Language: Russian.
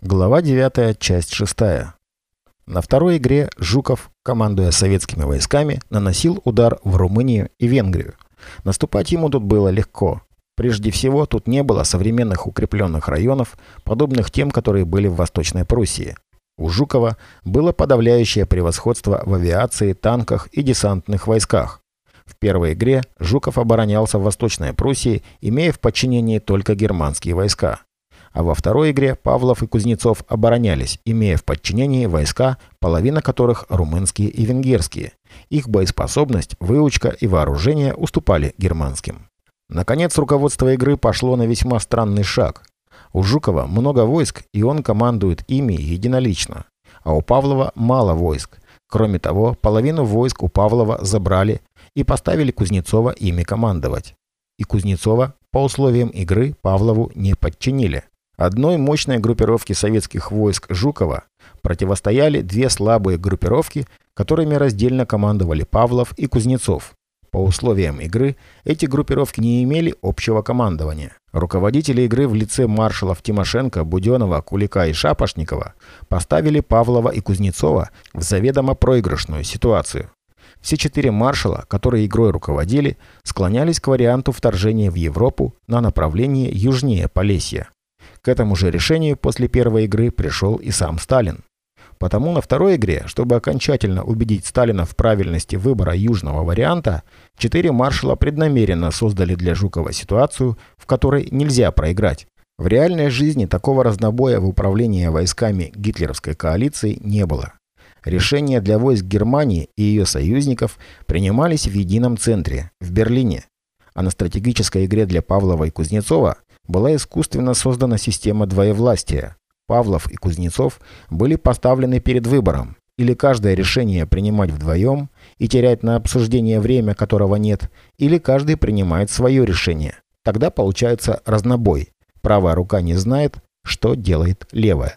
Глава 9, часть 6. На второй игре Жуков, командуя советскими войсками, наносил удар в Румынию и Венгрию. Наступать ему тут было легко. Прежде всего, тут не было современных укрепленных районов, подобных тем, которые были в Восточной Пруссии. У Жукова было подавляющее превосходство в авиации, танках и десантных войсках. В первой игре Жуков оборонялся в Восточной Пруссии, имея в подчинении только германские войска. А во второй игре Павлов и Кузнецов оборонялись, имея в подчинении войска, половина которых румынские и венгерские. Их боеспособность, выучка и вооружение уступали германским. Наконец, руководство игры пошло на весьма странный шаг. У Жукова много войск, и он командует ими единолично. А у Павлова мало войск. Кроме того, половину войск у Павлова забрали и поставили Кузнецова ими командовать. И Кузнецова по условиям игры Павлову не подчинили. Одной мощной группировке советских войск Жукова противостояли две слабые группировки, которыми раздельно командовали Павлов и Кузнецов. По условиям игры эти группировки не имели общего командования. Руководители игры в лице маршалов Тимошенко, Буденова, Кулика и Шапошникова поставили Павлова и Кузнецова в заведомо проигрышную ситуацию. Все четыре маршала, которые игрой руководили, склонялись к варианту вторжения в Европу на направлении южнее Полесья. К этому же решению после первой игры пришел и сам Сталин. Потому на второй игре, чтобы окончательно убедить Сталина в правильности выбора южного варианта, четыре маршала преднамеренно создали для Жукова ситуацию, в которой нельзя проиграть. В реальной жизни такого разнобоя в управлении войсками гитлеровской коалиции не было. Решения для войск Германии и ее союзников принимались в едином центре, в Берлине. А на стратегической игре для Павлова и Кузнецова была искусственно создана система двоевластия. Павлов и Кузнецов были поставлены перед выбором или каждое решение принимать вдвоем и терять на обсуждение время, которого нет, или каждый принимает свое решение. Тогда получается разнобой. Правая рука не знает, что делает левая.